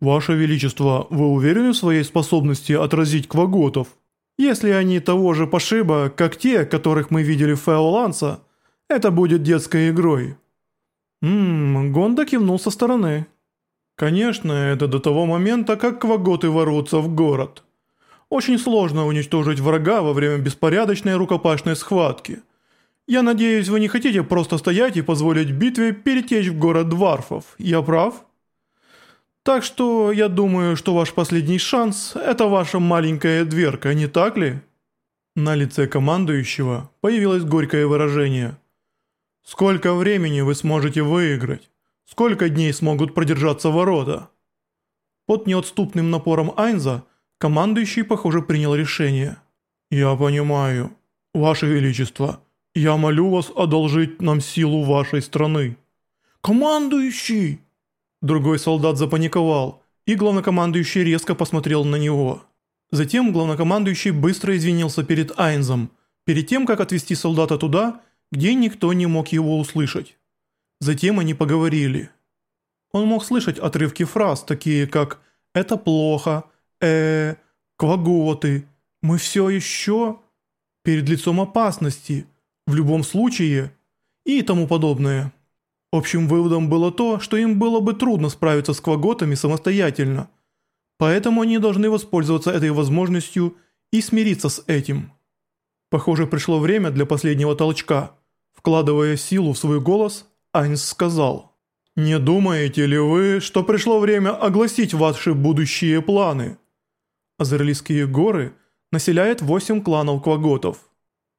«Ваше Величество, вы уверены в своей способности отразить кваготов? Если они того же пошиба, как те, которых мы видели в Феоланса, это будет детской игрой». Ммм, Гонда кивнул со стороны. «Конечно, это до того момента, как кваготы ворвутся в город. Очень сложно уничтожить врага во время беспорядочной рукопашной схватки. Я надеюсь, вы не хотите просто стоять и позволить битве перетечь в город Дварфов, я прав?» Так что я думаю, что ваш последний шанс – это ваша маленькая дверка, не так ли?» На лице командующего появилось горькое выражение. «Сколько времени вы сможете выиграть? Сколько дней смогут продержаться ворота?» Под неотступным напором Айнза командующий, похоже, принял решение. «Я понимаю. Ваше Величество, я молю вас одолжить нам силу вашей страны». «Командующий!» Другой солдат запаниковал, и главнокомандующий резко посмотрел на него. Затем главнокомандующий быстро извинился перед Айнзом, перед тем, как отвести солдата туда, где никто не мог его услышать. Затем они поговорили. Он мог слышать отрывки фраз, такие как «это плохо», «э», «кваготы», «мы все еще», «перед лицом опасности», «в любом случае» и тому подобное. Общим выводом было то, что им было бы трудно справиться с кваготами самостоятельно. Поэтому они должны воспользоваться этой возможностью и смириться с этим. Похоже, пришло время для последнего толчка. Вкладывая силу в свой голос, Айнс сказал. «Не думаете ли вы, что пришло время огласить ваши будущие планы?» Азерлийские горы населяют восемь кланов кваготов.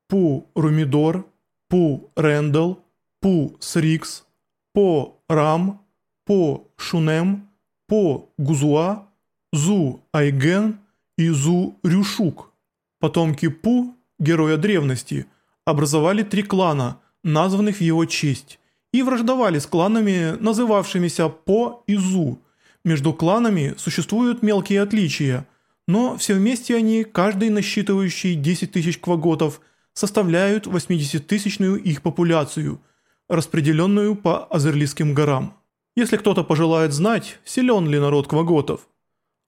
Пу Румидор, Пу Рэндалл, Пу Срикс, по Рам, по Шунем, по Гузуа, Зу Айген и Зу Рюшук. Потомки Пу, героя древности, образовали три клана, названных в его честь, и враждовали с кланами, называвшимися По и Зу. Между кланами существуют мелкие отличия, но все вместе они, каждый насчитывающий 10 тысяч кваготов, составляют 80-тысячную их популяцию – распределенную по Азерлийским горам. Если кто-то пожелает знать, силен ли народ кваготов,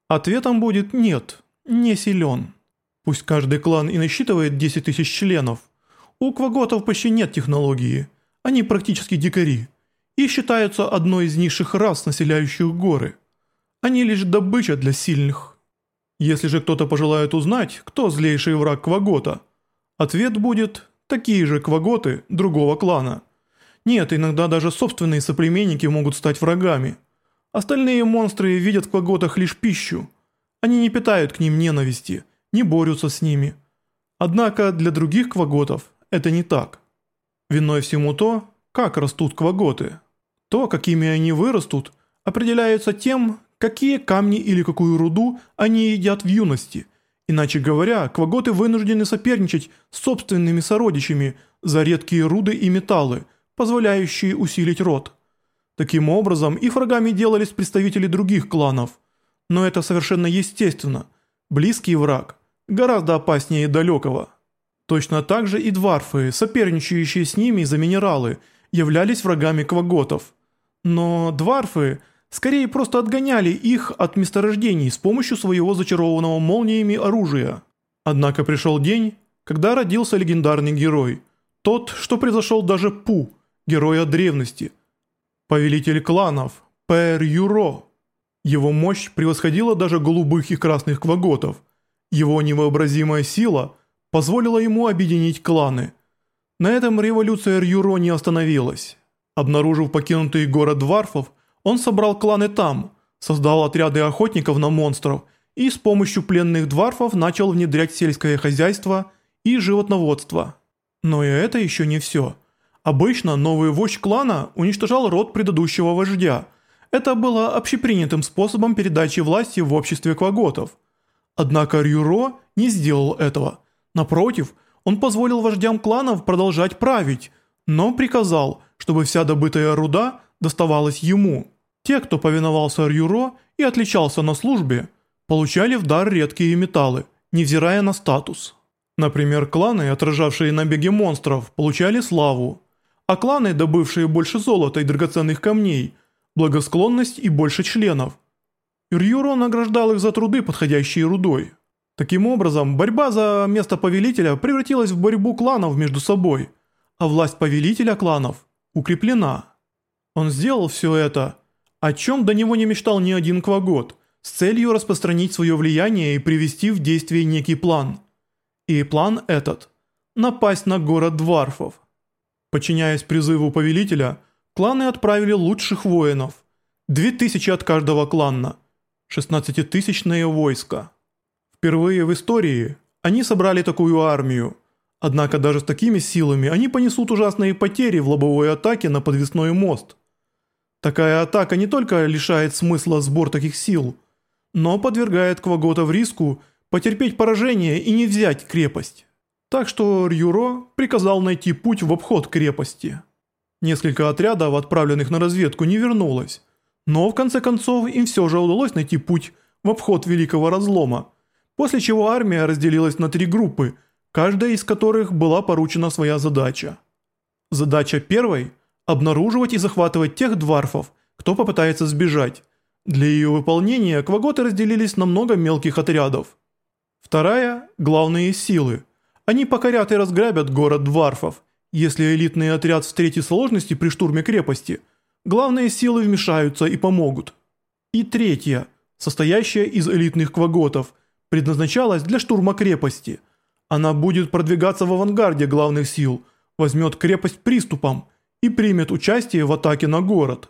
ответом будет «нет, не силен». Пусть каждый клан и насчитывает 10 тысяч членов, у кваготов почти нет технологии, они практически дикари и считаются одной из низших рас, населяющих горы. Они лишь добыча для сильных. Если же кто-то пожелает узнать, кто злейший враг квагота, ответ будет «такие же кваготы другого клана». Нет, иногда даже собственные соплеменники могут стать врагами. Остальные монстры видят в кваготах лишь пищу. Они не питают к ним ненависти, не борются с ними. Однако для других кваготов это не так. Виной всему то, как растут кваготы. То, какими они вырастут, определяется тем, какие камни или какую руду они едят в юности. Иначе говоря, кваготы вынуждены соперничать с собственными сородичами за редкие руды и металлы – позволяющие усилить род. Таким образом, их врагами делались представители других кланов. Но это совершенно естественно. Близкий враг гораздо опаснее далекого. Точно так же и дварфы, соперничающие с ними за минералы, являлись врагами кваготов. Но дварфы скорее просто отгоняли их от месторождений с помощью своего зачарованного молниями оружия. Однако пришел день, когда родился легендарный герой. Тот, что превзошел даже Пу – героя древности, повелитель кланов, Пэр Юро. Его мощь превосходила даже голубых и красных кваготов. Его невообразимая сила позволила ему объединить кланы. На этом революция Юро не остановилась. Обнаружив покинутый город Дварфов, он собрал кланы там, создал отряды охотников на монстров и с помощью пленных Дварфов начал внедрять сельское хозяйство и животноводство. Но и это еще не все – Обычно новый вождь клана уничтожал род предыдущего вождя. Это было общепринятым способом передачи власти в обществе кваготов. Однако Рюро не сделал этого. Напротив, он позволил вождям кланов продолжать править, но приказал, чтобы вся добытая руда доставалась ему. Те, кто повиновался Рюро и отличался на службе, получали в дар редкие металлы, невзирая на статус. Например, кланы, отражавшие набеги монстров, получали славу, а кланы, добывшие больше золота и драгоценных камней, благосклонность и больше членов. Рьюро награждал их за труды, подходящие рудой. Таким образом, борьба за место повелителя превратилась в борьбу кланов между собой, а власть повелителя кланов укреплена. Он сделал все это, о чем до него не мечтал ни один квагот, с целью распространить свое влияние и привести в действие некий план. И план этот – напасть на город Дварфов. Подчиняясь призыву повелителя, кланы отправили лучших воинов, две тысячи от каждого клана, 16-тысячное войско. Впервые в истории они собрали такую армию, однако даже с такими силами они понесут ужасные потери в лобовой атаке на подвесной мост. Такая атака не только лишает смысла сбор таких сил, но подвергает Квагота риску потерпеть поражение и не взять крепость. Так что Рюро приказал найти путь в обход крепости. Несколько отрядов, отправленных на разведку, не вернулось, но в конце концов им все же удалось найти путь в обход Великого Разлома, после чего армия разделилась на три группы, каждая из которых была поручена своя задача. Задача первой – обнаруживать и захватывать тех дварфов, кто попытается сбежать, для ее выполнения кваготы разделились на много мелких отрядов. Вторая – главные силы. Они покорят и разграбят город Дварфов. Если элитный отряд встретит сложности при штурме крепости, главные силы вмешаются и помогут. И третья, состоящая из элитных кваготов, предназначалась для штурма крепости. Она будет продвигаться в авангарде главных сил, возьмет крепость приступом и примет участие в атаке на город.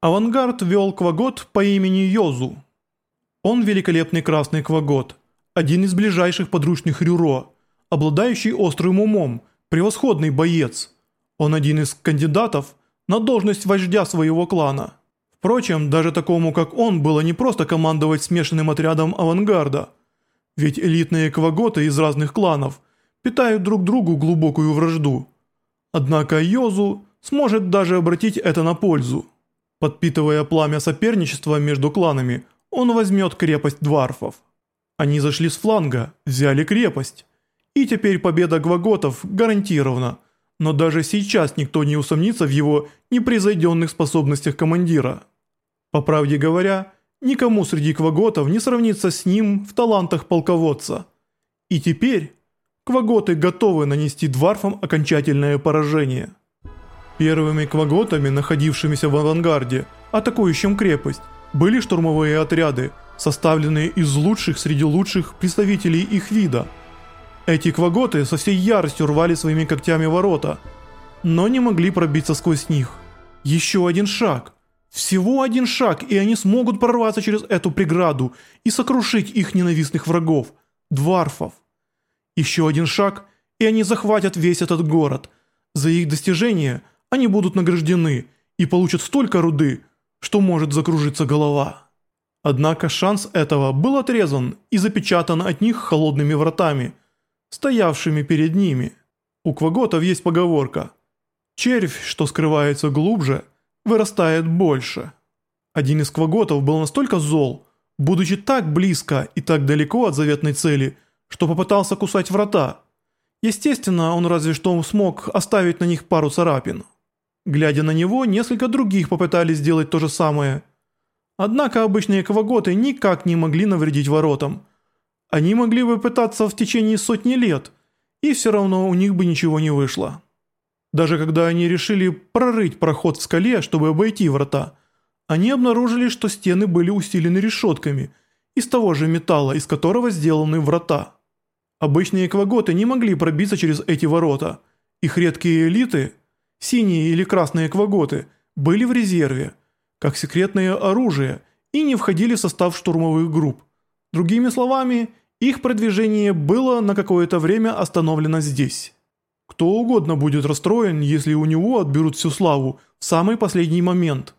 Авангард вел квагот по имени Йозу. Он великолепный красный квагот, один из ближайших подручных Рюро, обладающий острым умом, превосходный боец. Он один из кандидатов на должность вождя своего клана. Впрочем, даже такому как он было не просто командовать смешанным отрядом авангарда, ведь элитные кваготы из разных кланов питают друг другу глубокую вражду. Однако Йозу сможет даже обратить это на пользу. Подпитывая пламя соперничества между кланами, он возьмет крепость дварфов. Они зашли с фланга, взяли крепость. И теперь победа гваготов гарантирована, но даже сейчас никто не усомнится в его непревзойденных способностях командира. По правде говоря, никому среди кваготов не сравнится с ним в талантах полководца. И теперь кваготы готовы нанести дварфам окончательное поражение. Первыми кваготами, находившимися в авангарде, атакующим крепость, были штурмовые отряды, составленные из лучших среди лучших представителей их вида. Эти кваготы со всей яростью рвали своими когтями ворота, но не могли пробиться сквозь них. Еще один шаг. Всего один шаг, и они смогут прорваться через эту преграду и сокрушить их ненавистных врагов – дварфов. Еще один шаг, и они захватят весь этот город. За их достижение – они будут награждены и получат столько руды, что может закружиться голова. Однако шанс этого был отрезан и запечатан от них холодными вратами, стоявшими перед ними. У кваготов есть поговорка «Червь, что скрывается глубже, вырастает больше». Один из кваготов был настолько зол, будучи так близко и так далеко от заветной цели, что попытался кусать врата. Естественно, он разве что смог оставить на них пару царапин. Глядя на него, несколько других попытались сделать то же самое. Однако обычные кваготы никак не могли навредить воротам. Они могли бы пытаться в течение сотни лет, и все равно у них бы ничего не вышло. Даже когда они решили прорыть проход в скале, чтобы обойти врата, они обнаружили, что стены были усилены решетками из того же металла, из которого сделаны врата. Обычные кваготы не могли пробиться через эти ворота. Их редкие элиты – синие или красные кваготы, были в резерве, как секретное оружие и не входили в состав штурмовых групп. Другими словами, их продвижение было на какое-то время остановлено здесь. Кто угодно будет расстроен, если у него отберут всю славу в самый последний момент.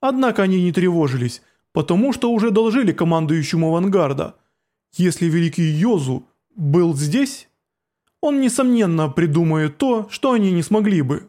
Однако они не тревожились, потому что уже доложили командующему авангарда. Если великий Йозу был здесь, он несомненно придумает то, что они не смогли бы.